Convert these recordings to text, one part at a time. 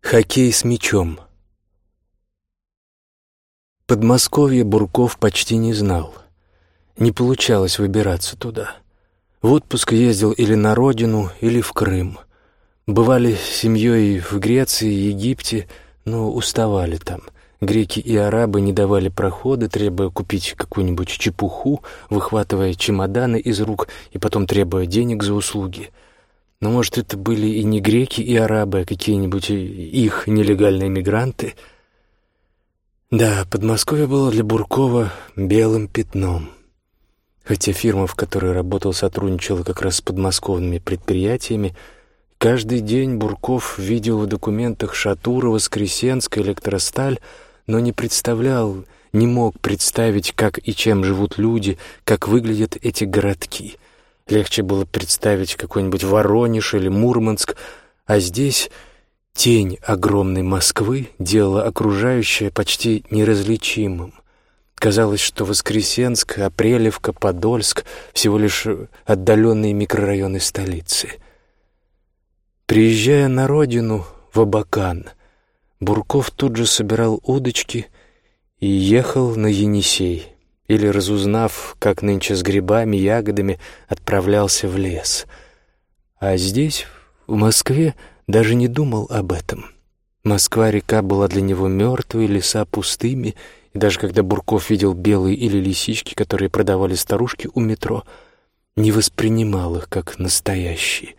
Хоккей с мячом. Подмосковье Бурков почти не знал. Не получалось выбираться туда. В отпуск ездил или на родину, или в Крым. Бывали с семьей в Греции, Египте, но уставали там. Греки и арабы не давали прохода, требуя купить какую-нибудь чепуху, выхватывая чемоданы из рук и потом требуя денег за услуги — но, может, это были и не греки, и арабы, а какие-нибудь их нелегальные мигранты. Да, Подмосковье было для Буркова белым пятном. Хотя фирма, в которой работал, сотрудничала как раз с подмосковными предприятиями, каждый день Бурков видел в документах Шатура, Воскресенск, Электросталь, но не представлял, не мог представить, как и чем живут люди, как выглядят эти городки — Легче было представить какой-нибудь Воронеж или Мурманск, а здесь тень огромной Москвы делала окружающее почти неразличимым. Казалось, что Воскресенск, Апрелевка, Подольск — всего лишь отдаленные микрорайоны столицы. Приезжая на родину, в Абакан, Бурков тут же собирал удочки и ехал на Енисей или, разузнав, как нынче с грибами, ягодами, отправлялся в лес. А здесь, в Москве, даже не думал об этом. Москва-река была для него мертвой, леса пустыми, и даже когда Бурков видел белые или лисички, которые продавали старушки у метро, не воспринимал их как настоящие,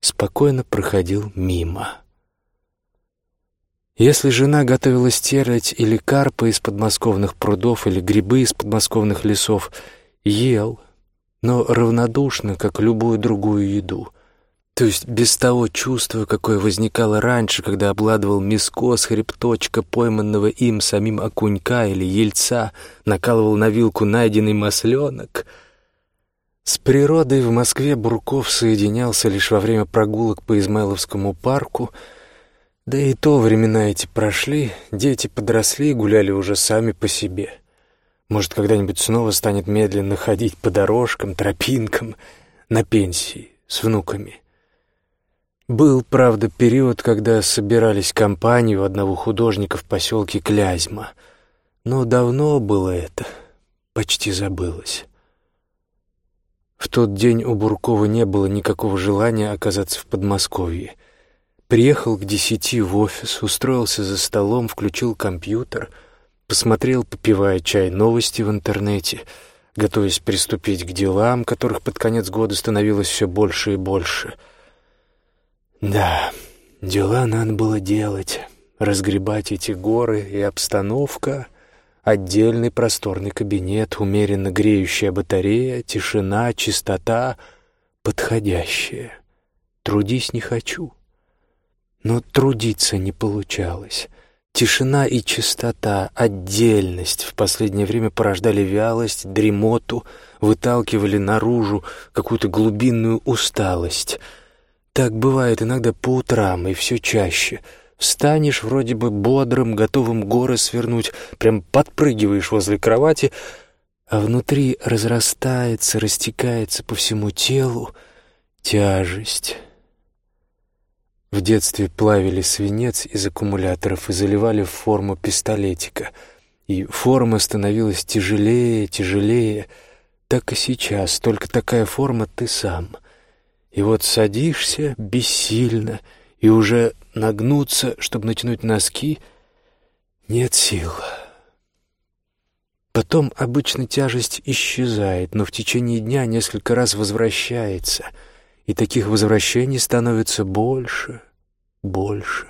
спокойно проходил мимо. Если жена готовила стерлядь или карпа из подмосковных прудов или грибы из подмосковных лесов, ел, но равнодушно, как любую другую еду. То есть без того чувства, какое возникало раньше, когда обладывал миско с хребточка пойманного им самим окунька или ельца, накалывал на вилку найденный масленок. С природой в Москве Бурков соединялся лишь во время прогулок по Измайловскому парку — да и то времена эти прошли, дети подросли и гуляли уже сами по себе. Может, когда-нибудь снова станет медленно ходить по дорожкам, тропинкам, на пенсии, с внуками. Был, правда, период, когда собирались компанию одного художника в поселке Клязьма. Но давно было это, почти забылось. В тот день у Буркова не было никакого желания оказаться в Подмосковье — Приехал к десяти в офис, устроился за столом, включил компьютер, посмотрел, попивая чай, новости в интернете, готовясь приступить к делам, которых под конец года становилось все больше и больше. Да, дела надо было делать, разгребать эти горы и обстановка, отдельный просторный кабинет, умеренно греющая батарея, тишина, чистота, подходящая. Трудись не хочу. Но трудиться не получалось. Тишина и чистота, отдельность в последнее время порождали вялость, дремоту, выталкивали наружу какую-то глубинную усталость. Так бывает иногда по утрам и все чаще. Встанешь вроде бы бодрым, готовым горы свернуть, прям подпрыгиваешь возле кровати, а внутри разрастается, растекается по всему телу тяжесть. В детстве плавили свинец из аккумуляторов и заливали в форму пистолетика. И форма становилась тяжелее, тяжелее. Так и сейчас, только такая форма ты сам. И вот садишься бессильно, и уже нагнуться, чтобы натянуть носки, нет сил. Потом обычно тяжесть исчезает, но в течение дня несколько раз возвращается — и таких возвращений становится больше, больше.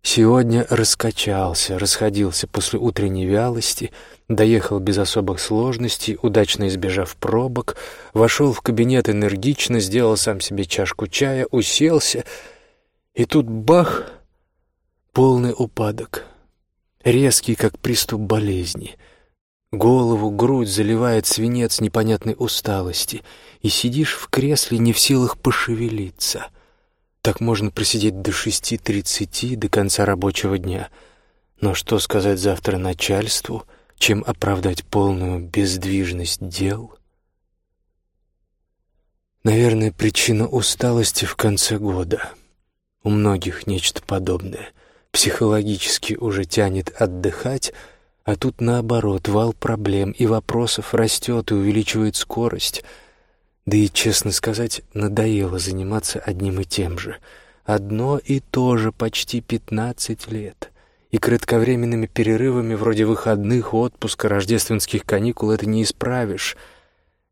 Сегодня раскачался, расходился после утренней вялости, доехал без особых сложностей, удачно избежав пробок, вошел в кабинет энергично, сделал сам себе чашку чая, уселся, и тут бах, полный упадок, резкий, как приступ болезни — Голову, грудь заливает свинец непонятной усталости, и сидишь в кресле не в силах пошевелиться. Так можно просидеть до шести тридцати, до конца рабочего дня. Но что сказать завтра начальству, чем оправдать полную бездвижность дел? Наверное, причина усталости в конце года. У многих нечто подобное. Психологически уже тянет отдыхать, а тут наоборот, вал проблем и вопросов растет и увеличивает скорость. Да и, честно сказать, надоело заниматься одним и тем же. Одно и то же почти пятнадцать лет. И кратковременными перерывами вроде выходных, отпуска, рождественских каникул это не исправишь.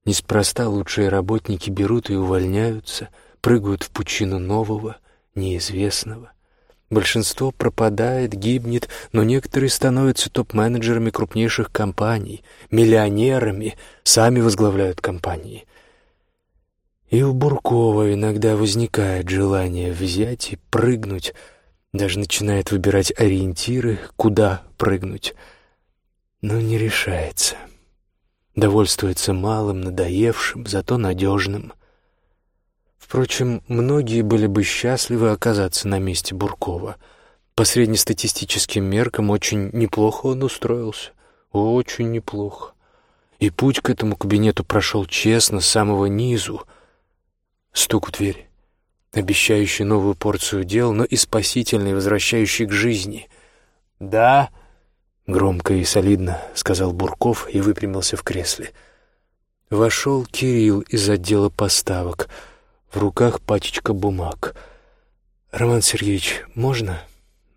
Неспроста лучшие работники берут и увольняются, прыгают в пучину нового, неизвестного. Большинство пропадает, гибнет, но некоторые становятся топ-менеджерами крупнейших компаний, миллионерами, сами возглавляют компании. И у Буркова иногда возникает желание взять и прыгнуть, даже начинает выбирать ориентиры, куда прыгнуть, но не решается. Довольствуется малым, надоевшим, зато надежным — Впрочем, многие были бы счастливы оказаться на месте Буркова. По среднестатистическим меркам очень неплохо он устроился. Очень неплохо. И путь к этому кабинету прошел честно, с самого низу. Стук в дверь, обещающий новую порцию дел, но и спасительный, возвращающий к жизни. «Да», — громко и солидно сказал Бурков и выпрямился в кресле. Вошел Кирилл из отдела поставок — в руках пачечка бумаг. «Роман Сергеевич, можно?»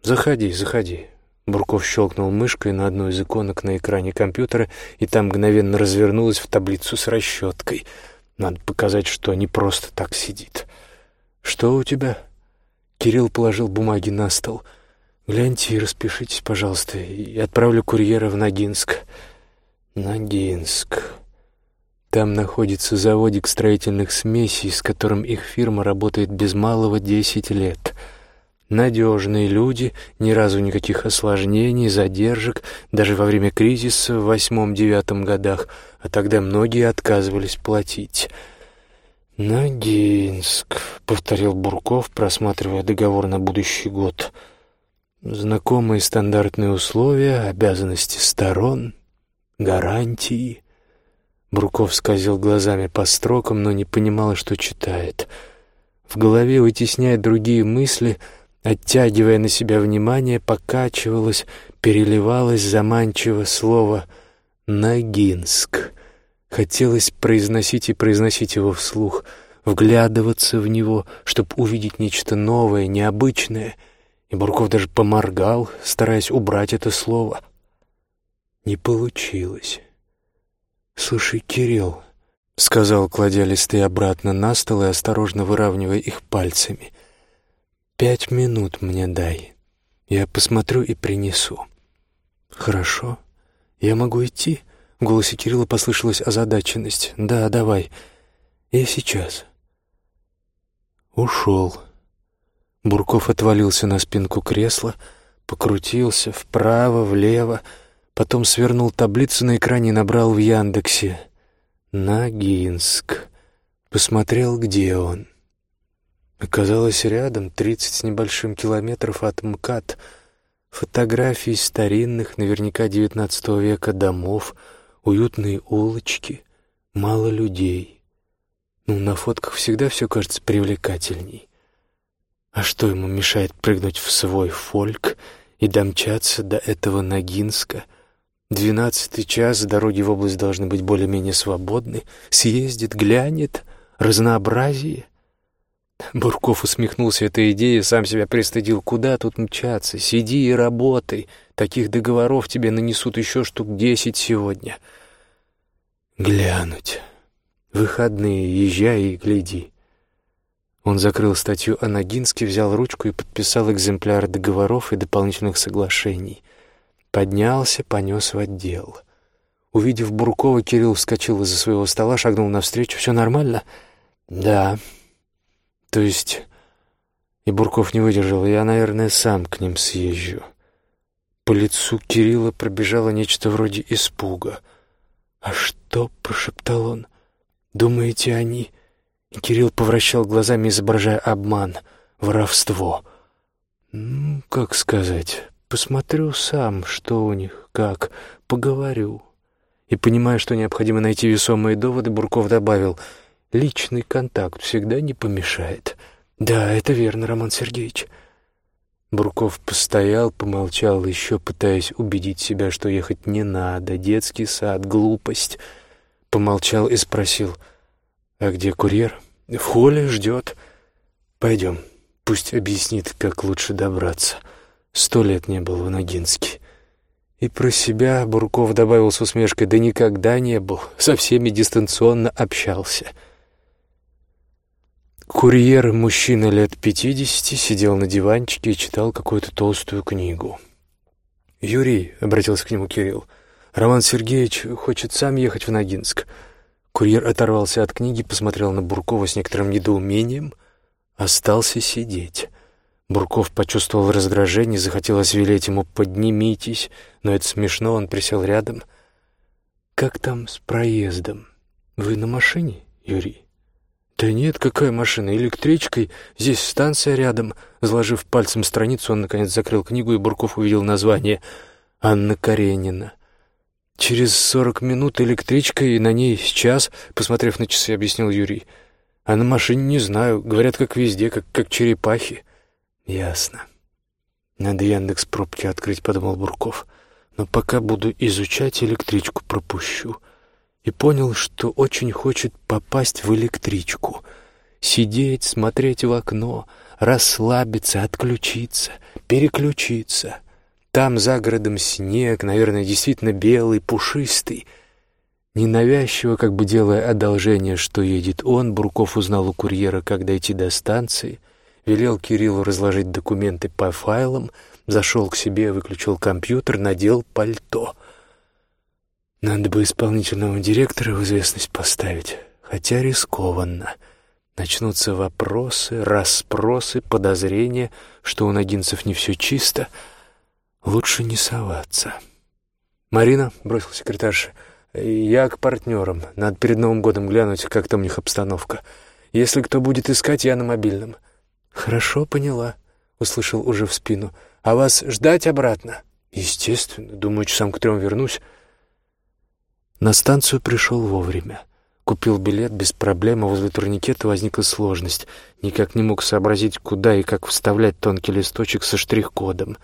«Заходи, заходи». Бурков щелкнул мышкой на одну из иконок на экране компьютера, и там мгновенно развернулась в таблицу с расчеткой. Надо показать, что не просто так сидит. «Что у тебя?» Кирилл положил бумаги на стол. «Гляньте и распишитесь, пожалуйста, и отправлю курьера в Ногинск». «Ногинск», там находится заводик строительных смесей, с которым их фирма работает без малого десять лет. Надежные люди, ни разу никаких осложнений, задержек, даже во время кризиса в восьмом-девятом годах, а тогда многие отказывались платить. «Ногинск», — повторил Бурков, просматривая договор на будущий год. «Знакомые стандартные условия, обязанности сторон, гарантии». Бруков скользил глазами по строкам, но не понимал, что читает. В голове, вытесняя другие мысли, оттягивая на себя внимание, покачивалось, переливалось заманчиво слово «Ногинск». Хотелось произносить и произносить его вслух, вглядываться в него, чтобы увидеть нечто новое, необычное. И Бурков даже поморгал, стараясь убрать это слово. Не получилось. «Слушай, Кирилл», — сказал, кладя листы обратно на стол и осторожно выравнивая их пальцами, — «пять минут мне дай. Я посмотрю и принесу». «Хорошо. Я могу идти?» В голосе Кирилла послышалась озадаченность. «Да, давай. Я сейчас». Ушел. Бурков отвалился на спинку кресла, покрутился вправо, влево, Потом свернул таблицу на экране и набрал в Яндексе «Ногинск». Посмотрел, где он. Оказалось, рядом, тридцать с небольшим километров от МКАД. Фотографии старинных, наверняка девятнадцатого века домов, уютные улочки, мало людей. Ну, на фотках всегда все кажется привлекательней. А что ему мешает прыгнуть в свой фольк и домчаться до этого Ногинска — Двенадцатый час, дороги в область должны быть более-менее свободны. Съездит, глянет, разнообразие. Бурков усмехнулся этой идее, сам себя пристыдил. Куда тут мчаться? Сиди и работай. Таких договоров тебе нанесут еще штук десять сегодня. Глянуть. Выходные, езжай и гляди. Он закрыл статью о Ногинске, взял ручку и подписал экземпляр договоров и дополнительных соглашений — Поднялся, понес в отдел. Увидев Буркова, Кирилл вскочил из-за своего стола, шагнул навстречу. «Все нормально?» «Да». «То есть...» И Бурков не выдержал. «Я, наверное, сам к ним съезжу». По лицу Кирилла пробежало нечто вроде испуга. «А что?» — прошептал он. «Думаете, они...» И Кирилл повращал глазами, изображая обман, воровство. «Ну, как сказать...» Посмотрю сам, что у них, как, поговорю. И, понимая, что необходимо найти весомые доводы, Бурков добавил, личный контакт всегда не помешает. «Да, это верно, Роман Сергеевич». Бурков постоял, помолчал, еще пытаясь убедить себя, что ехать не надо, детский сад, глупость. Помолчал и спросил, «А где курьер?» «В холле ждет. Пойдем, пусть объяснит, как лучше добраться. Сто лет не был в Ногинске». И про себя Бурков добавил с усмешкой, «Да никогда не был, со всеми дистанционно общался». Курьер, мужчина лет пятидесяти, сидел на диванчике и читал какую-то толстую книгу. «Юрий», — обратился к нему Кирилл, — «Роман Сергеевич хочет сам ехать в Ногинск». Курьер оторвался от книги, посмотрел на Буркова с некоторым недоумением, остался сидеть. Бурков почувствовал раздражение, захотелось велеть ему «поднимитесь», но это смешно, он присел рядом. «Как там с проездом? Вы на машине, Юрий?» «Да нет, какая машина? Электричкой. Здесь станция рядом». Сложив пальцем страницу, он, наконец, закрыл книгу, и Бурков увидел название «Анна Каренина». «Через сорок минут электричка, и на ней час», — посмотрев на часы, объяснил Юрий. «А на машине не знаю. Говорят, как везде, как, как черепахи». «Ясно. Надо Яндекс пробки открыть», — подумал Бурков. «Но пока буду изучать, электричку пропущу» и понял, что очень хочет попасть в электричку. Сидеть, смотреть в окно, расслабиться, отключиться, переключиться. Там за городом снег, наверное, действительно белый, пушистый. Ненавязчиво, как бы делая одолжение, что едет он, Бурков узнал у курьера, как дойти до станции, велел Кириллу разложить документы по файлам, зашел к себе, выключил компьютер, надел пальто — надо бы исполнительного директора в известность поставить, хотя рискованно. Начнутся вопросы, расспросы, подозрения, что у Ногинцев не все чисто. Лучше не соваться. «Марина», — бросил секретарша, — «я к партнерам. Надо перед Новым годом глянуть, как там у них обстановка. Если кто будет искать, я на мобильном». «Хорошо, поняла», — услышал уже в спину. «А вас ждать обратно?» «Естественно. Думаю, часам к трем вернусь». На станцию пришел вовремя. Купил билет без проблем, а возле турникета возникла сложность. Никак не мог сообразить, куда и как вставлять тонкий листочек со штрих-кодом.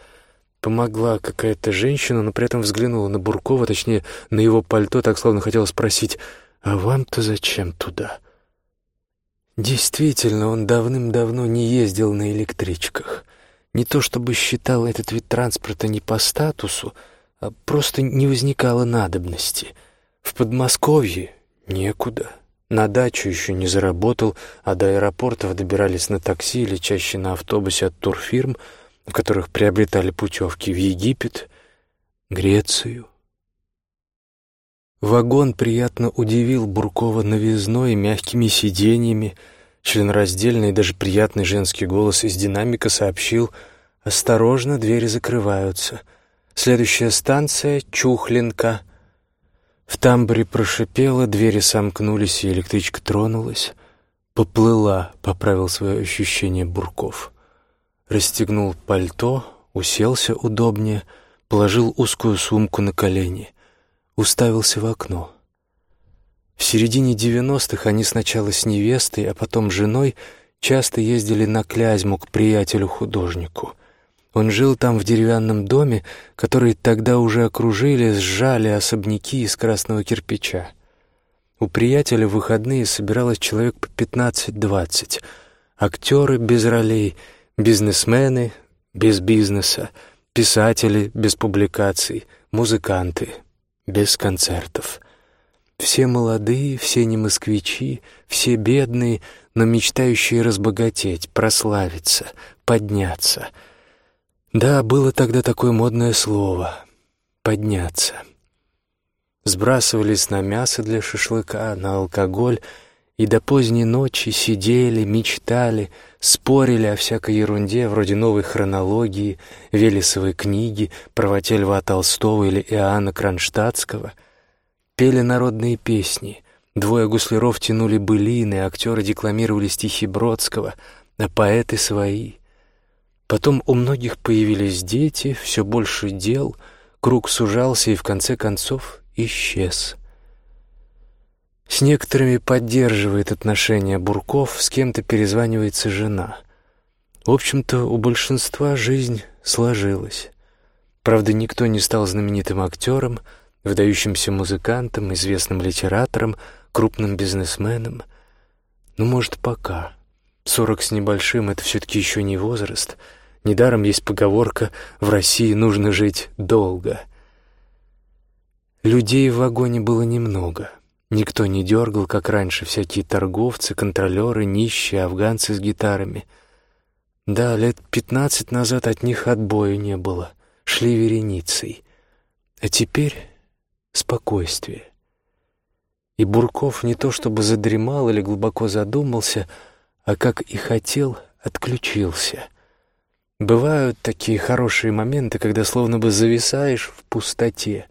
Помогла какая-то женщина, но при этом взглянула на Буркова, точнее, на его пальто, так словно хотела спросить, «А вам-то зачем туда?» Действительно, он давным-давно не ездил на электричках. Не то чтобы считал этот вид транспорта не по статусу, а просто не возникало надобности — в Подмосковье некуда. На дачу еще не заработал, а до аэропортов добирались на такси или чаще на автобусе от турфирм, в которых приобретали путевки в Египет, Грецию. Вагон приятно удивил Буркова новизной, мягкими сиденьями. Членраздельный и даже приятный женский голос из динамика сообщил «Осторожно, двери закрываются. Следующая станция — Чухлинка». В тамбуре прошипело, двери сомкнулись, и электричка тронулась. «Поплыла», — поправил свое ощущение Бурков. Расстегнул пальто, уселся удобнее, положил узкую сумку на колени, уставился в окно. В середине девяностых они сначала с невестой, а потом женой часто ездили на Клязьму к приятелю-художнику — он жил там в деревянном доме, который тогда уже окружили, сжали особняки из красного кирпича. У приятеля в выходные собиралось человек по пятнадцать-двадцать. Актеры без ролей, бизнесмены без бизнеса, писатели без публикаций, музыканты без концертов. Все молодые, все не москвичи, все бедные, но мечтающие разбогатеть, прославиться, подняться — да, было тогда такое модное слово — «подняться». Сбрасывались на мясо для шашлыка, на алкоголь и до поздней ночи сидели, мечтали, спорили о всякой ерунде, вроде новой хронологии, Велесовой книги, правоте Льва Толстого или Иоанна Кронштадтского, пели народные песни, двое гусляров тянули былины, актеры декламировали стихи Бродского, а поэты свои — Потом у многих появились дети, все больше дел, круг сужался и в конце концов исчез. С некоторыми поддерживает отношения Бурков, с кем-то перезванивается жена. В общем-то, у большинства жизнь сложилась. Правда, никто не стал знаменитым актером, выдающимся музыкантом, известным литератором, крупным бизнесменом. Ну, может, пока. Сорок с небольшим — это все-таки еще не возраст. Недаром есть поговорка «в России нужно жить долго». Людей в вагоне было немного. Никто не дергал, как раньше, всякие торговцы, контролеры, нищие, афганцы с гитарами. Да, лет пятнадцать назад от них отбоя не было — шли вереницей. А теперь спокойствие. И Бурков не то чтобы задремал или глубоко задумался, а, как и хотел, отключился. Бывают такие хорошие моменты, когда словно бы зависаешь в пустоте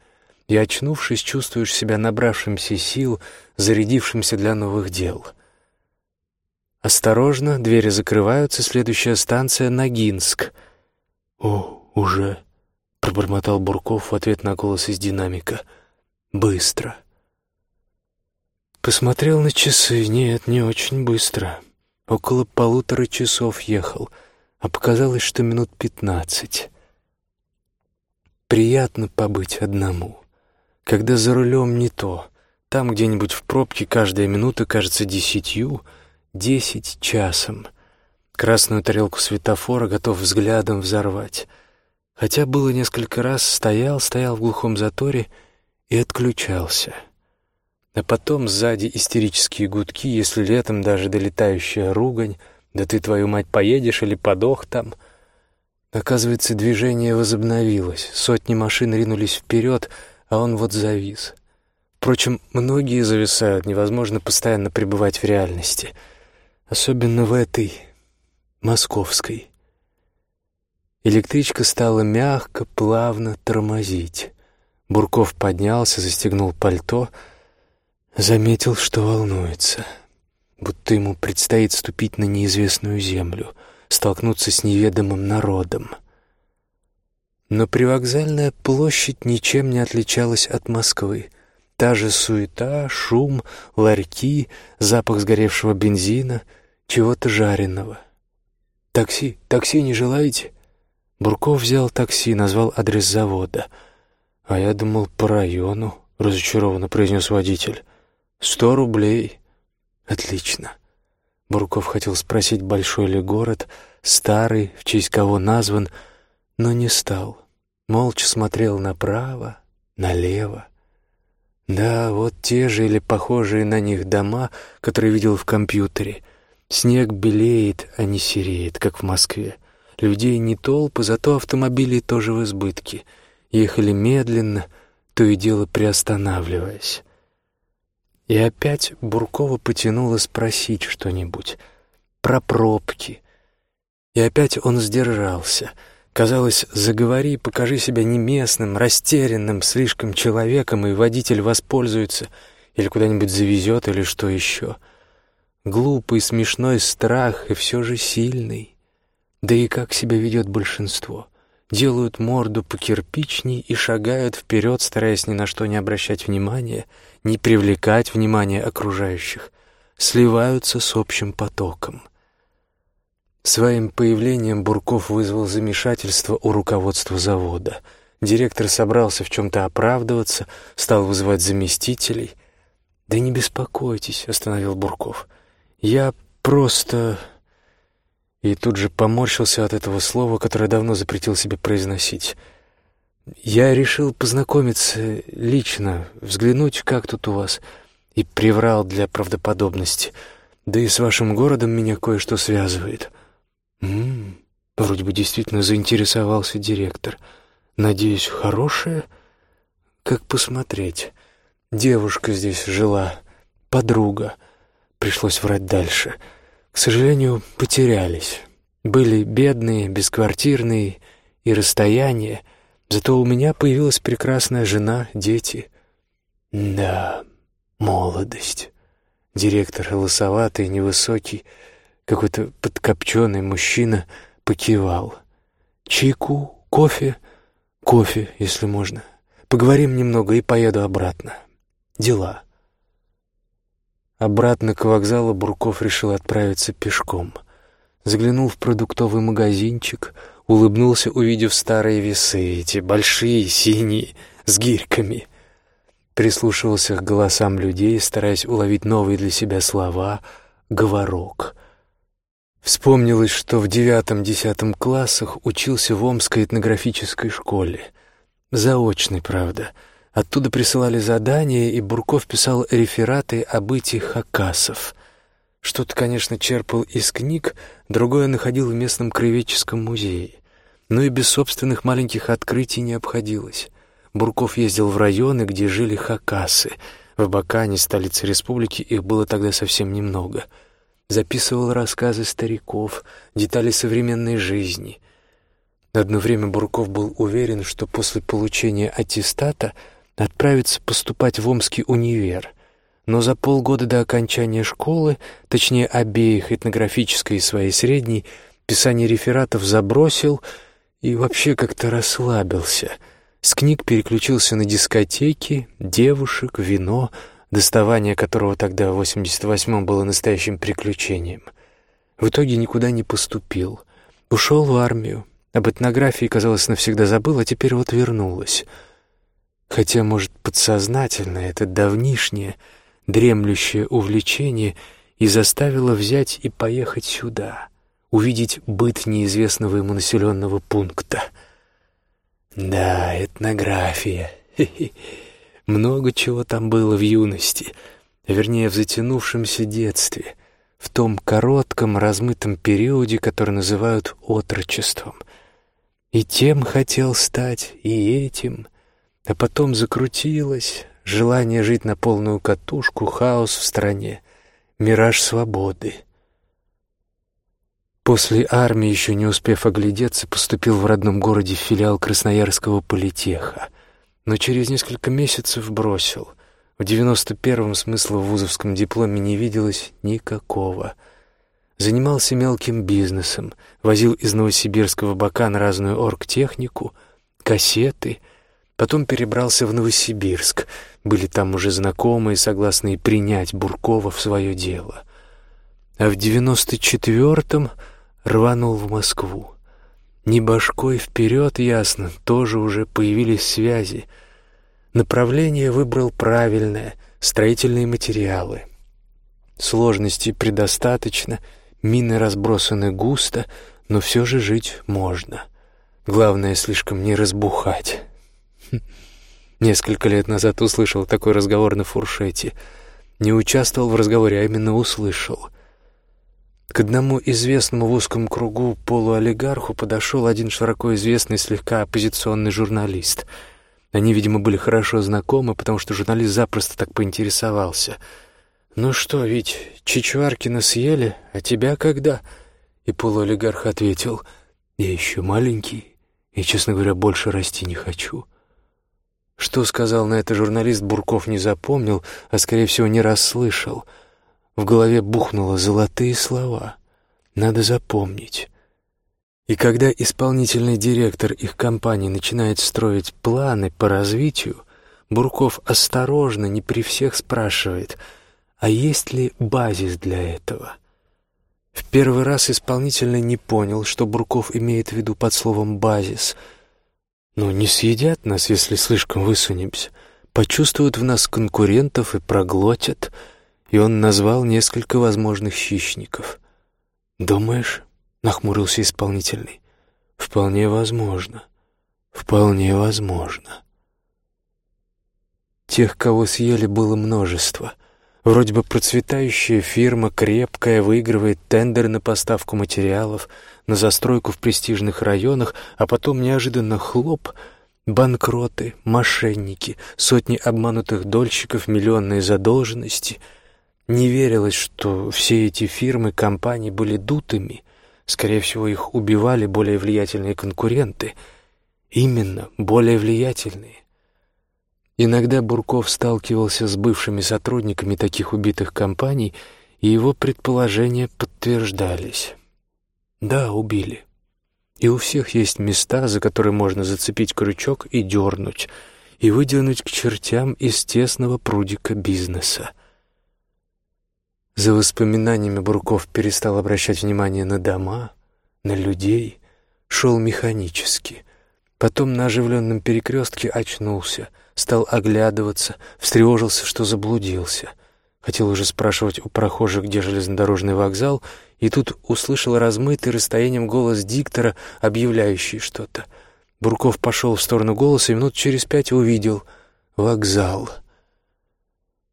и, очнувшись, чувствуешь себя набравшимся сил, зарядившимся для новых дел. Осторожно, двери закрываются, следующая станция — Ногинск. О, уже пробормотал Бурков в ответ на голос из динамика. «Быстро». Посмотрел на часы. Нет, не очень быстро. Около полутора часов ехал, а показалось, что минут пятнадцать. Приятно побыть одному. Когда за рулем не то. Там где-нибудь в пробке каждая минута кажется десятью, десять часом. Красную тарелку светофора готов взглядом взорвать — Хотя было несколько раз, стоял, стоял в глухом заторе и отключался. А потом сзади истерические гудки, если летом даже долетающая ругань, да ты, твою мать, поедешь или подох там. Оказывается, движение возобновилось, сотни машин ринулись вперед, а он вот завис. Впрочем, многие зависают, невозможно постоянно пребывать в реальности, особенно в этой, московской. Электричка стала мягко, плавно тормозить. Бурков поднялся, застегнул пальто, заметил, что волнуется, будто ему предстоит ступить на неизвестную землю, столкнуться с неведомым народом. Но привокзальная площадь ничем не отличалась от Москвы. Та же суета, шум, ларьки, запах сгоревшего бензина, чего-то жареного. «Такси, такси не желаете?» Бурков взял такси, назвал адрес завода. «А я думал, по району», — разочарованно произнес водитель. «Сто рублей». «Отлично». Бурков хотел спросить, большой ли город, старый, в честь кого назван, но не стал. Молча смотрел направо, налево. Да, вот те же или похожие на них дома, которые видел в компьютере. Снег белеет, а не сереет, как в Москве. Людей не толпы, зато автомобилей тоже в избытке. Ехали медленно, то и дело приостанавливаясь. И опять Буркова потянуло спросить что-нибудь про пробки. И опять он сдержался. Казалось, заговори, покажи себя неместным, растерянным, слишком человеком, и водитель воспользуется или куда-нибудь завезет, или что еще. Глупый, смешной страх, и все же сильный. Да и как себя ведет большинство? Делают морду покирпичней и шагают вперед, стараясь ни на что не обращать внимания, не привлекать внимание окружающих, сливаются с общим потоком. Своим появлением Бурков вызвал замешательство у руководства завода. Директор собрался в чем-то оправдываться, стал вызывать заместителей. «Да не беспокойтесь», — остановил Бурков. «Я просто...» и тут же поморщился от этого слова, которое давно запретил себе произносить. «Я решил познакомиться лично, взглянуть, как тут у вас, и приврал для правдоподобности. Да и с вашим городом меня кое-что связывает». «М-м-м», вроде бы действительно заинтересовался директор. «Надеюсь, хорошая?» «Как посмотреть?» «Девушка здесь жила, подруга». Пришлось врать дальше – к сожалению, потерялись. Были бедные, бесквартирные и расстояние. Зато у меня появилась прекрасная жена, дети. Да, молодость. Директор лысоватый, невысокий, какой-то подкопченный мужчина покивал. Чайку, кофе, кофе, если можно. Поговорим немного и поеду обратно. Дела. Обратно к вокзалу Бурков решил отправиться пешком. Заглянул в продуктовый магазинчик, улыбнулся, увидев старые весы, эти большие, синие, с гирьками. Прислушивался к голосам людей, стараясь уловить новые для себя слова, говорок. Вспомнилось, что в девятом-десятом классах учился в Омской этнографической школе. Заочный, правда — Оттуда присылали задания, и Бурков писал рефераты о бытии хакасов. Что-то, конечно, черпал из книг, другое находил в местном краеведческом музее. Но и без собственных маленьких открытий не обходилось. Бурков ездил в районы, где жили хакасы. В Бакане, столице республики, их было тогда совсем немного. Записывал рассказы стариков, детали современной жизни. Одно время Бурков был уверен, что после получения аттестата — отправиться поступать в Омский универ, но за полгода до окончания школы, точнее обеих, этнографической и своей средней, писание рефератов забросил и вообще как-то расслабился. С книг переключился на дискотеки, девушек, вино, доставание которого тогда в 88-м было настоящим приключением. В итоге никуда не поступил. Ушел в армию. Об этнографии, казалось, навсегда забыл, а теперь вот вернулась — Хотя, может, подсознательно это давнишнее, дремлющее увлечение и заставило взять и поехать сюда, увидеть быт неизвестного ему населенного пункта. Да, этнография. Много чего там было в юности, вернее, в затянувшемся детстве, в том коротком, размытом периоде, который называют отрочеством. И тем хотел стать, и этим — а потом закрутилось желание жить на полную катушку, хаос в стране, мираж свободы. После армии, еще не успев оглядеться, поступил в родном городе в филиал Красноярского политеха, но через несколько месяцев бросил. В девяносто первом смысла в вузовском дипломе не виделось никакого. Занимался мелким бизнесом, возил из Новосибирского Бакана разную оргтехнику, кассеты — Потом перебрался в Новосибирск. Были там уже знакомые, согласные принять Буркова в свое дело. А в девяносто четвертом рванул в Москву. Не башкой вперед, ясно, тоже уже появились связи. Направление выбрал правильное — строительные материалы. Сложностей предостаточно, мины разбросаны густо, но все же жить можно. Главное, слишком не разбухать. Несколько лет назад услышал такой разговор на фуршете. Не участвовал в разговоре, а именно услышал. К одному известному в узком кругу полуолигарху подошел один широко известный слегка оппозиционный журналист. Они, видимо, были хорошо знакомы, потому что журналист запросто так поинтересовался. «Ну что, ведь Чичваркина съели, а тебя когда?» И полуолигарх ответил, «Я еще маленький и, честно говоря, больше расти не хочу». Что сказал на это журналист, Бурков не запомнил, а, скорее всего, не расслышал. В голове бухнуло золотые слова. Надо запомнить. И когда исполнительный директор их компании начинает строить планы по развитию, Бурков осторожно, не при всех спрашивает, а есть ли базис для этого? В первый раз исполнительный не понял, что Бурков имеет в виду под словом «базис», но не съедят нас, если слишком высунемся. Почувствуют в нас конкурентов и проглотят. И он назвал несколько возможных хищников. «Думаешь?» — нахмурился исполнительный. «Вполне возможно. Вполне возможно». Тех, кого съели, было множество — Вроде бы процветающая фирма, крепкая, выигрывает тендеры на поставку материалов, на застройку в престижных районах, а потом неожиданно хлоп — банкроты, мошенники, сотни обманутых дольщиков, миллионные задолженности. Не верилось, что все эти фирмы, компании были дутыми. Скорее всего, их убивали более влиятельные конкуренты. Именно, более влиятельные. Иногда Бурков сталкивался с бывшими сотрудниками таких убитых компаний, и его предположения подтверждались. Да, убили. И у всех есть места, за которые можно зацепить крючок и дернуть, и выдернуть к чертям из тесного прудика бизнеса. За воспоминаниями Бурков перестал обращать внимание на дома, на людей, шел механически. Потом на оживленном перекрестке очнулся, стал оглядываться, встревожился, что заблудился. Хотел уже спрашивать у прохожих, где железнодорожный вокзал, и тут услышал размытый расстоянием голос диктора, объявляющий что-то. Бурков пошел в сторону голоса и минут через пять увидел вокзал.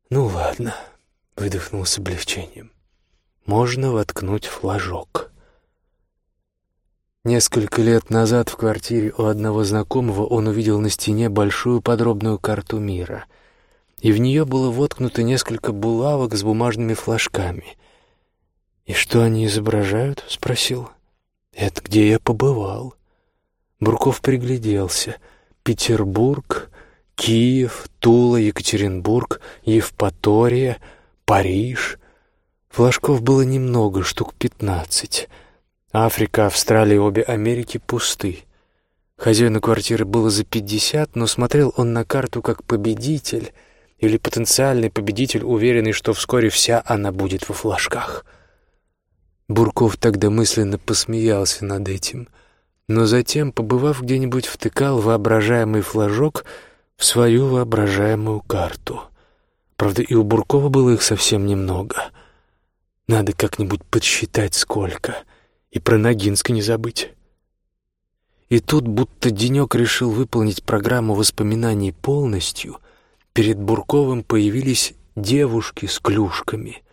«Ну ладно», — выдохнул с облегчением. «Можно воткнуть флажок». Несколько лет назад в квартире у одного знакомого он увидел на стене большую подробную карту мира, и в нее было воткнуто несколько булавок с бумажными флажками. «И что они изображают?» — спросил. «Это где я побывал». Бурков пригляделся. Петербург, Киев, Тула, Екатеринбург, Евпатория, Париж. Флажков было немного, штук пятнадцать. Африка, Австралия обе Америки пусты. Хозяину квартиры было за пятьдесят, но смотрел он на карту как победитель или потенциальный победитель, уверенный, что вскоре вся она будет во флажках. Бурков тогда мысленно посмеялся над этим, но затем, побывав где-нибудь, втыкал воображаемый флажок — в свою воображаемую карту. Правда, и у Буркова было их совсем немного. Надо как-нибудь подсчитать, сколько. И про Ногинск не забыть. И тут, будто Денек решил выполнить программу воспоминаний полностью, перед Бурковым появились девушки с клюшками,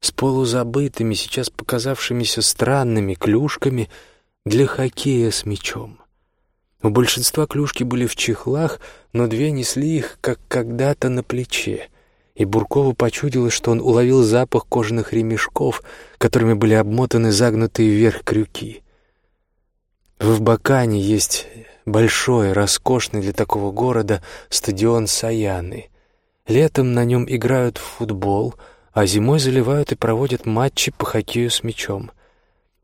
с полузабытыми, сейчас показавшимися странными клюшками для хоккея с мячом. У большинства клюшки были в чехлах, но две несли их, как когда-то на плече. И Буркову почудилось, что он уловил запах кожаных ремешков, которыми были обмотаны загнутые вверх крюки. В Бакане есть большой, роскошный для такого города стадион Саяны. Летом на нем играют в футбол, а зимой заливают и проводят матчи по хоккею с мячом.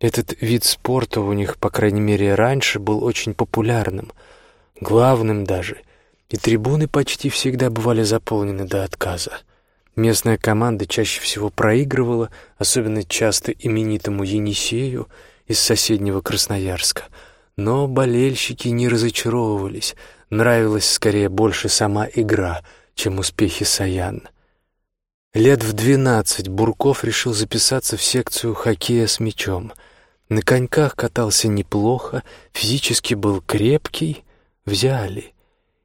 Этот вид спорта у них, по крайней мере, раньше был очень популярным, главным даже, и трибуны почти всегда бывали заполнены до отказа. Местная команда чаще всего проигрывала, особенно часто именитому Енисею из соседнего Красноярска. Но болельщики не разочаровывались, нравилась скорее больше сама игра, чем успехи Саян. Лет в двенадцать Бурков решил записаться в секцию хоккея с мячом — на коньках катался неплохо, физически был крепкий. Взяли.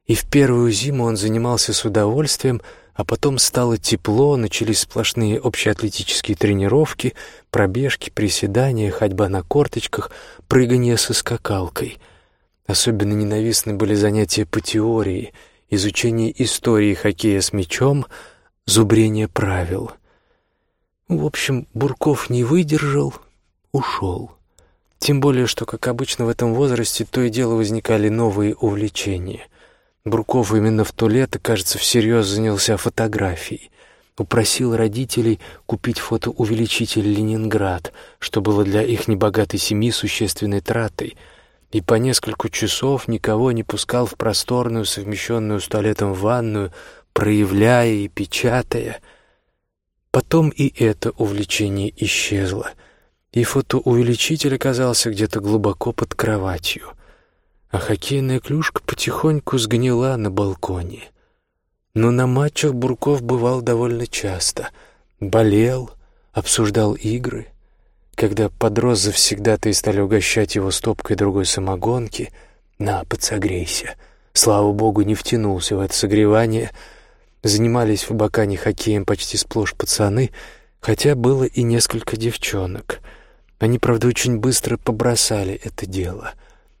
И в первую зиму он занимался с удовольствием, а потом стало тепло, начались сплошные общеатлетические тренировки, пробежки, приседания, ходьба на корточках, прыгание со скакалкой. Особенно ненавистны были занятия по теории, изучение истории хоккея с мячом, зубрение правил. В общем, Бурков не выдержал, ушел. Тем более, что, как обычно в этом возрасте, то и дело возникали новые увлечения. Бруков именно в то лето, кажется, всерьез занялся фотографией. Упросил родителей купить фотоувеличитель «Ленинград», что было для их небогатой семьи существенной тратой, и по несколько часов никого не пускал в просторную, совмещенную с туалетом ванную, проявляя и печатая. Потом и это увлечение исчезло — и фотоувеличитель оказался где-то глубоко под кроватью, а хоккейная клюшка потихоньку сгнила на балконе. Но на матчах Бурков бывал довольно часто. Болел, обсуждал игры. Когда подрос завсегда-то и стали угощать его стопкой другой самогонки, «На, подсогрейся». Слава богу, не втянулся в это согревание. Занимались в Бакане хоккеем почти сплошь пацаны, хотя было и несколько девчонок — они, правда, очень быстро побросали это дело.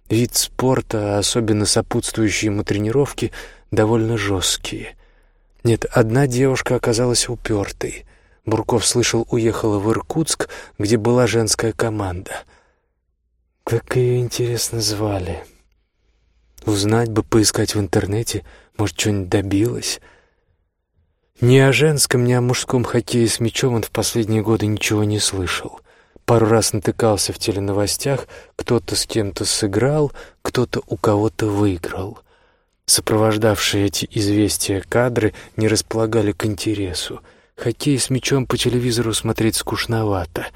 Вид спорта, особенно сопутствующие ему тренировки, довольно жесткие. Нет, одна девушка оказалась упертой. Бурков слышал, уехала в Иркутск, где была женская команда. Как ее, интересно, звали? Узнать бы, поискать в интернете, может, что-нибудь добилась. Ни о женском, ни о мужском хоккее с мячом он в последние годы ничего не слышал. Пару раз натыкался в теленовостях, кто-то с кем-то сыграл, кто-то у кого-то выиграл. Сопровождавшие эти известия кадры не располагали к интересу, Хоккей с мячом по телевизору смотреть скучновато.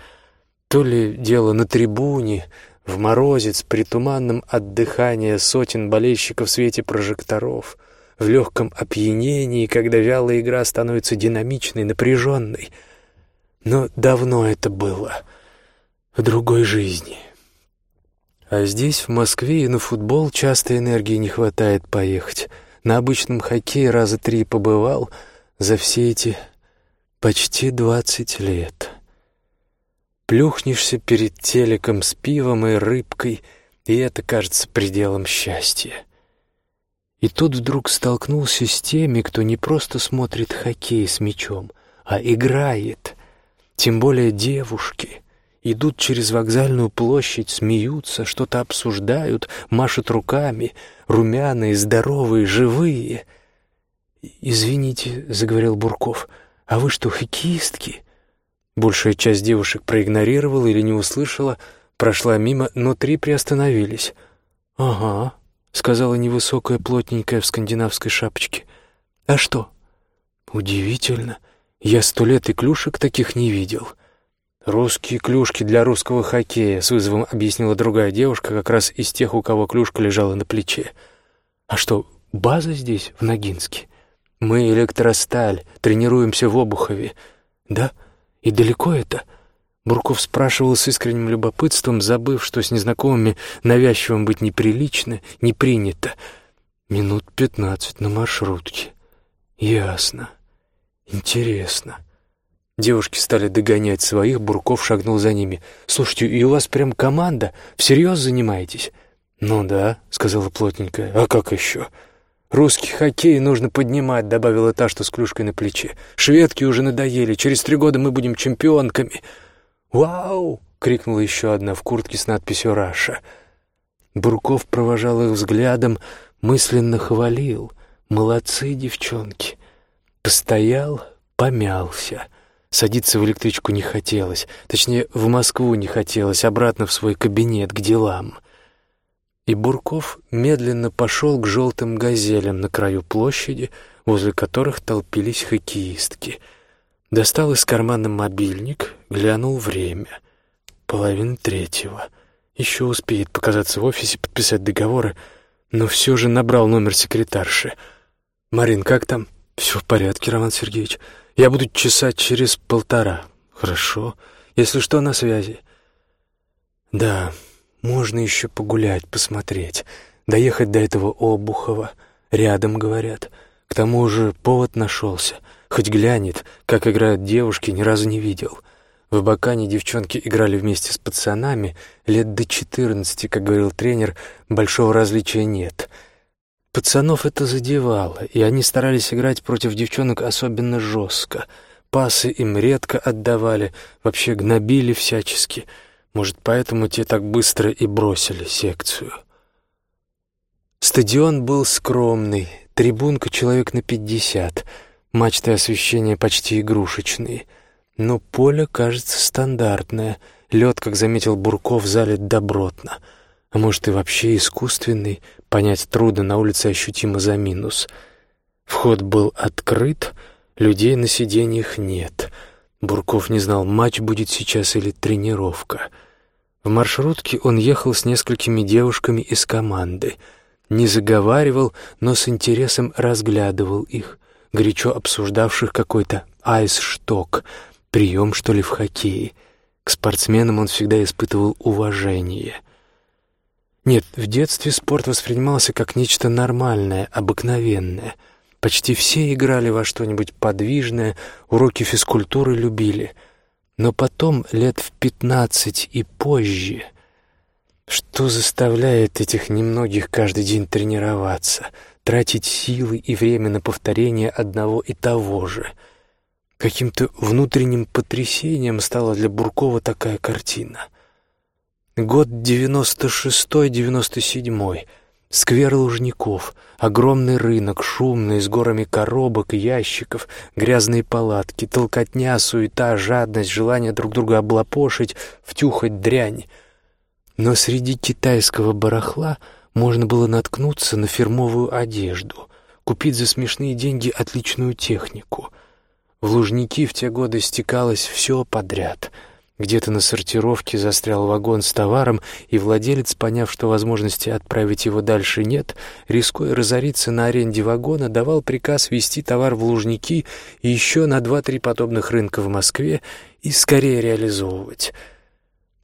То ли дело на трибуне, в морозец, при туманном отдыхании сотен болельщиков в свете прожекторов, в легком опьянении, когда вялая игра становится динамичной, напряженной. Но давно это было, другой жизни. А здесь, в Москве, и на футбол часто энергии не хватает поехать. На обычном хоккее раза три побывал за все эти почти двадцать лет. Плюхнешься перед телеком с пивом и рыбкой, и это кажется пределом счастья. И тут вдруг столкнулся с теми, кто не просто смотрит хоккей с мячом, а играет, тем более девушки. Идут через вокзальную площадь, смеются, что-то обсуждают, машут руками, румяные, здоровые, живые. «Извините», — заговорил Бурков, — «а вы что, хоккеистки?» Большая часть девушек проигнорировала или не услышала, прошла мимо, но три приостановились. «Ага», — сказала невысокая, плотненькая в скандинавской шапочке. «А что?» «Удивительно. Я сто лет и клюшек таких не видел». «Русские клюшки для русского хоккея», — с вызовом объяснила другая девушка, как раз из тех, у кого клюшка лежала на плече. «А что, база здесь, в Ногинске? Мы электросталь, тренируемся в Обухове. Да? И далеко это?» Бурков спрашивал с искренним любопытством, забыв, что с незнакомыми навязчивым быть неприлично, не принято. «Минут пятнадцать на маршрутке. Ясно. Интересно». Девушки стали догонять своих, Бурков шагнул за ними. «Слушайте, и у вас прям команда? Всерьез занимаетесь?» «Ну да», — сказала плотненькая. «А как еще?» «Русский хоккей нужно поднимать», — добавила та, что с клюшкой на плече. «Шведки уже надоели. Через три года мы будем чемпионками». «Вау!» — крикнула еще одна в куртке с надписью «Раша». Бурков провожал их взглядом, мысленно хвалил. «Молодцы, девчонки!» Постоял, помялся. Садиться в электричку не хотелось, точнее, в Москву не хотелось, обратно в свой кабинет, к делам. И Бурков медленно пошел к желтым газелям на краю площади, возле которых толпились хоккеистки. Достал из кармана мобильник, глянул время. Половина третьего. Еще успеет показаться в офисе, подписать договоры, но все же набрал номер секретарши. «Марин, как там?» «Все в порядке, Роман Сергеевич. Я буду часа через полтора. Хорошо. Если что, на связи. Да, можно еще погулять, посмотреть. Доехать до этого Обухова. Рядом, говорят. К тому же повод нашелся. Хоть глянет, как играют девушки, ни разу не видел. В Абакане девчонки играли вместе с пацанами. Лет до четырнадцати, как говорил тренер, большого различия нет — Пацанов это задевало, и они старались играть против девчонок особенно жестко. Пасы им редко отдавали, вообще гнобили всячески. Может, поэтому те так быстро и бросили секцию. Стадион был скромный, трибунка человек на пятьдесят, мачты освещения почти игрушечные. Но поле, кажется, стандартное. Лед, как заметил Бурков, залит добротно — а может и вообще искусственный, понять трудно, на улице ощутимо за минус. Вход был открыт, людей на сиденьях нет. Бурков не знал, матч будет сейчас или тренировка. В маршрутке он ехал с несколькими девушками из команды. Не заговаривал, но с интересом разглядывал их, горячо обсуждавших какой-то айсшток, прием, что ли, в хоккее. К спортсменам он всегда испытывал уважение — нет, в детстве спорт воспринимался как нечто нормальное, обыкновенное. Почти все играли во что-нибудь подвижное, уроки физкультуры любили. Но потом, лет в пятнадцать и позже, что заставляет этих немногих каждый день тренироваться, тратить силы и время на повторение одного и того же? Каким-то внутренним потрясением стала для Буркова такая картина — Год девяносто шестой, девяносто седьмой. Сквер Лужников, огромный рынок, шумный, с горами коробок, ящиков, грязные палатки, толкотня, суета, жадность, желание друг друга облапошить, втюхать дрянь. Но среди китайского барахла можно было наткнуться на фирмовую одежду, купить за смешные деньги отличную технику. В Лужники в те годы стекалось все подряд. Где-то на сортировке застрял вагон с товаром, и владелец, поняв, что возможности отправить его дальше нет, рискуя разориться на аренде вагона, давал приказ вести товар в Лужники и еще на два-три подобных рынка в Москве и скорее реализовывать.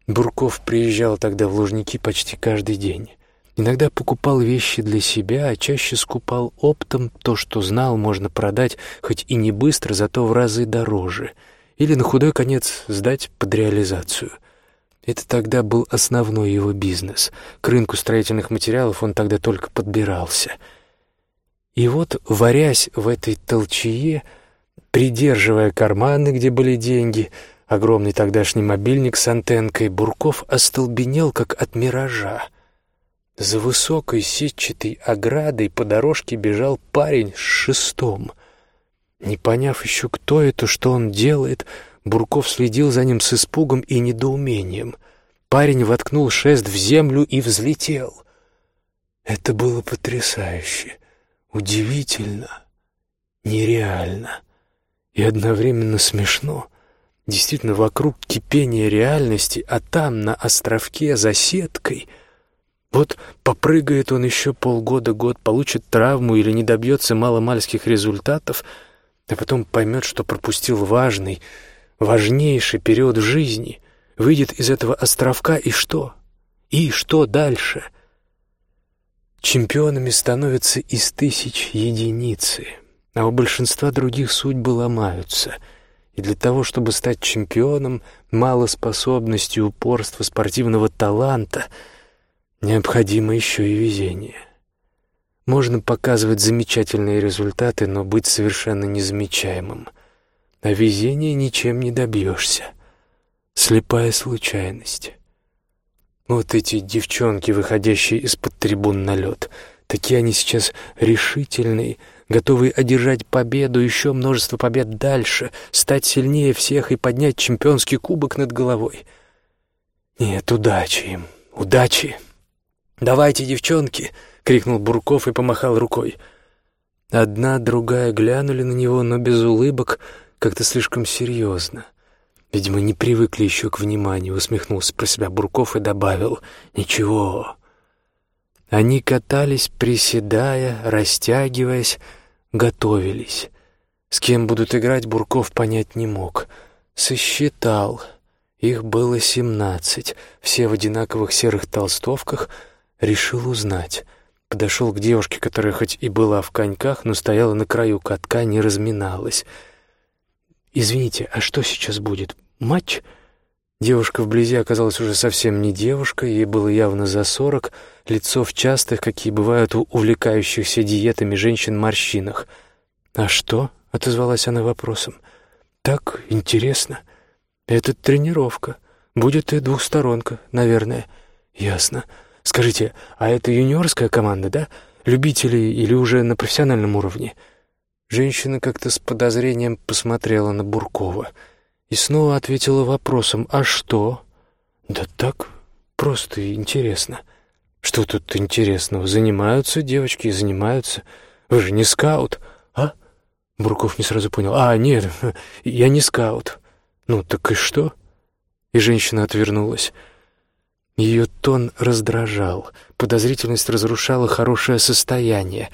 Бурков приезжал тогда в Лужники почти каждый день. Иногда покупал вещи для себя, а чаще скупал оптом то, что знал, можно продать, хоть и не быстро, зато в разы дороже, или на худой конец сдать под реализацию. Это тогда был основной его бизнес. К рынку строительных материалов он тогда только подбирался. И вот, варясь в этой толчее, придерживая карманы, где были деньги, огромный тогдашний мобильник с антенкой, Бурков остолбенел, как от миража — за высокой сетчатой оградой по дорожке бежал парень с шестом. Не поняв еще, кто это, что он делает, Бурков следил за ним с испугом и недоумением. Парень воткнул шест в землю и взлетел. Это было потрясающе, удивительно, нереально и одновременно смешно. Действительно, вокруг кипения реальности, а там, на островке, за сеткой — вот попрыгает он еще полгода-год, получит травму или не добьется маломальских результатов, а потом поймет, что пропустил важный, важнейший период в жизни, выйдет из этого островка и что? И что дальше? Чемпионами становятся из тысяч единицы, а у большинства других судьбы ломаются — и для того, чтобы стать чемпионом, мало способности, упорства, спортивного таланта — Необходимо еще и везение. Можно показывать замечательные результаты, но быть совершенно незамечаемым. А везения ничем не добьешься. Слепая случайность. Вот эти девчонки, выходящие из-под трибун на лед, такие они сейчас решительные, готовые одержать победу, еще множество побед дальше, стать сильнее всех и поднять чемпионский кубок над головой. Нет, удачи им, удачи. «Давайте, девчонки!» — крикнул Бурков и помахал рукой. Одна, другая глянули на него, но без улыбок, как-то слишком серьезно. Видимо, не привыкли еще к вниманию, усмехнулся про себя Бурков и добавил «Ничего». Они катались, приседая, растягиваясь, готовились. С кем будут играть, Бурков понять не мог. Сосчитал. Их было семнадцать, все в одинаковых серых толстовках — Решил узнать. Подошел к девушке, которая хоть и была в коньках, но стояла на краю катка, не разминалась. «Извините, а что сейчас будет? Матч?» Девушка вблизи оказалась уже совсем не девушка, ей было явно за сорок, лицо в частых, какие бывают у увлекающихся диетами женщин, морщинах. «А что?» — отозвалась она вопросом. «Так, интересно. Это тренировка. Будет и двухсторонка, наверное. Ясно. Скажите, а это юниорская команда, да? Любители или уже на профессиональном уровне?» Женщина как-то с подозрением посмотрела на Буркова и снова ответила вопросом «А что?» «Да так, просто интересно». «Что тут интересного? Занимаются девочки занимаются. Вы же не скаут, а?» Бурков не сразу понял. «А, нет, я не скаут». «Ну, так и что?» И женщина отвернулась. Ее тон раздражал, подозрительность разрушала хорошее состояние,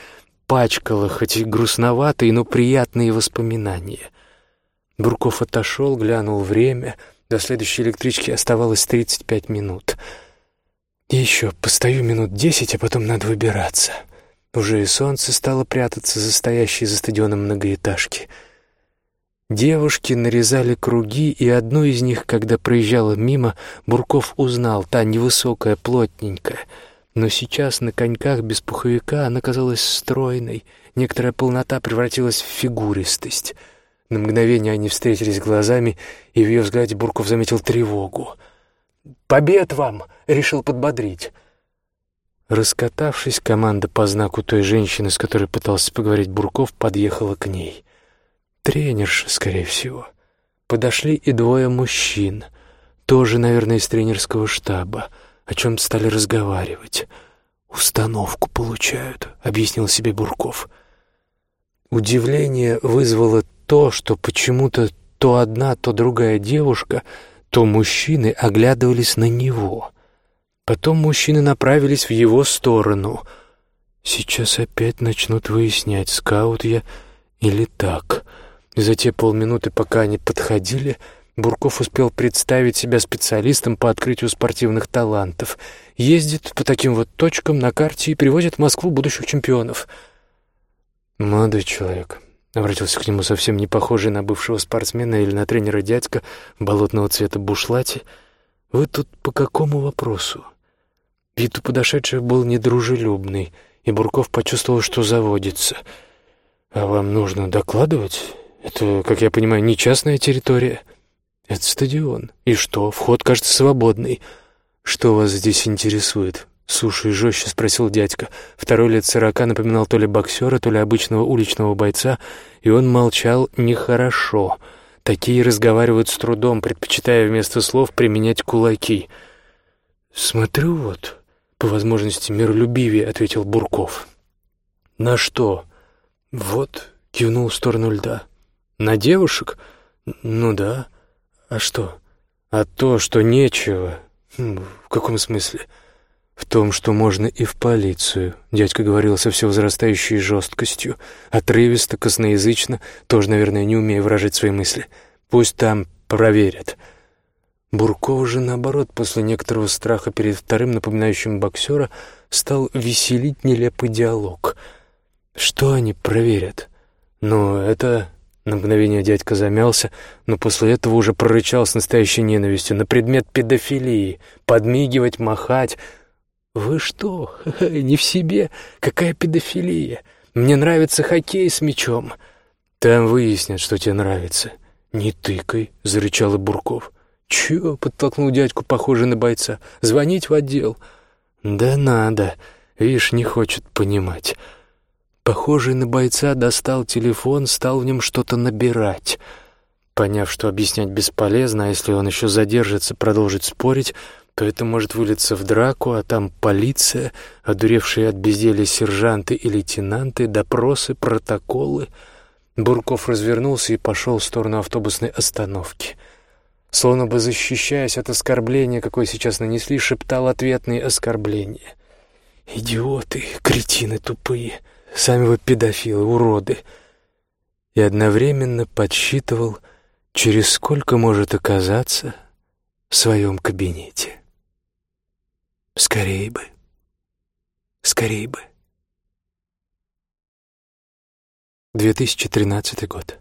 пачкала хоть и грустноватые, но приятные воспоминания. Бурков отошел, глянул время. До следующей электрички оставалось тридцать пять минут. И еще постою минут десять, а потом надо выбираться. Уже и солнце стало прятаться за стоящей за стадионом многоэтажки — Девушки нарезали круги, и одну из них, когда проезжала мимо, Бурков узнал, та невысокая, плотненькая. Но сейчас на коньках без пуховика она казалась стройной, некоторая полнота превратилась в фигуристость. На мгновение они встретились глазами, и в ее взгляде Бурков заметил тревогу. «Побед вам!» — решил подбодрить. Раскатавшись, команда по знаку той женщины, с которой пытался поговорить Бурков, подъехала к ней — Тренерша, скорее всего. Подошли и двое мужчин, тоже, наверное, из тренерского штаба, о чем стали разговаривать. «Установку получают», — объяснил себе Бурков. Удивление вызвало то, что почему-то то одна, то другая девушка, то мужчины оглядывались на него. Потом мужчины направились в его сторону. Сейчас опять начнут выяснять, скаут я или так. И за те полминуты, пока они подходили, Бурков успел представить себя специалистом по открытию спортивных талантов. Ездит по таким вот точкам на карте и привозит в Москву будущих чемпионов. «Молодой человек», — обратился к нему совсем не похожий на бывшего спортсмена или на тренера дядька болотного цвета бушлате, «вы тут по какому вопросу?» Вид у подошедших был недружелюбный, и Бурков почувствовал, что заводится. «А вам нужно докладывать? Это, как я понимаю, не частная территория?» «Это стадион. И что? Вход, кажется, свободный. Что вас здесь интересует?» Суши и жестче спросил дядька. Второй лет сорока напоминал то ли боксера, то ли обычного уличного бойца, и он молчал нехорошо. Такие разговаривают с трудом, предпочитая вместо слов применять кулаки. «Смотрю вот, по возможности миролюбивее», — ответил Бурков. «На что?» «Вот», — кивнул в сторону льда. «На девушек?» «Ну да». «А что?» «А то, что нечего». Хм, «В каком смысле?» «В том, что можно и в полицию», — дядька говорил со все возрастающей жесткостью, отрывисто, косноязычно, тоже, наверное, не умея выражать свои мысли. «Пусть там проверят». Бурков же, наоборот, после некоторого страха перед вторым, напоминающим боксера, стал веселить нелепый диалог. «Что они проверят?» «Ну, это на мгновение дядька замялся, но после этого уже прорычал с настоящей ненавистью на предмет педофилии. Подмигивать, махать. «Вы что, не в себе? Какая педофилия? Мне нравится хоккей с мячом». «Там выяснят, что тебе нравится». «Не тыкай», — зарычал Бурков. «Чё?» — подтолкнул дядьку, похожий на бойца. «Звонить в отдел». «Да надо. Видишь, не хочет понимать». Похожий на бойца достал телефон, стал в нем что-то набирать. Поняв, что объяснять бесполезно, а если он еще задержится, продолжит спорить, то это может вылиться в драку, а там полиция, одуревшие от безделья сержанты и лейтенанты, допросы, протоколы. Бурков развернулся и пошел в сторону автобусной остановки. Словно бы защищаясь от оскорбления, какое сейчас нанесли, шептал ответные оскорбления. «Идиоты, кретины тупые!» Сами вы педофилы, уроды. И одновременно подсчитывал, через сколько может оказаться в своем кабинете. Скорей бы. Скорей бы. 2013 год.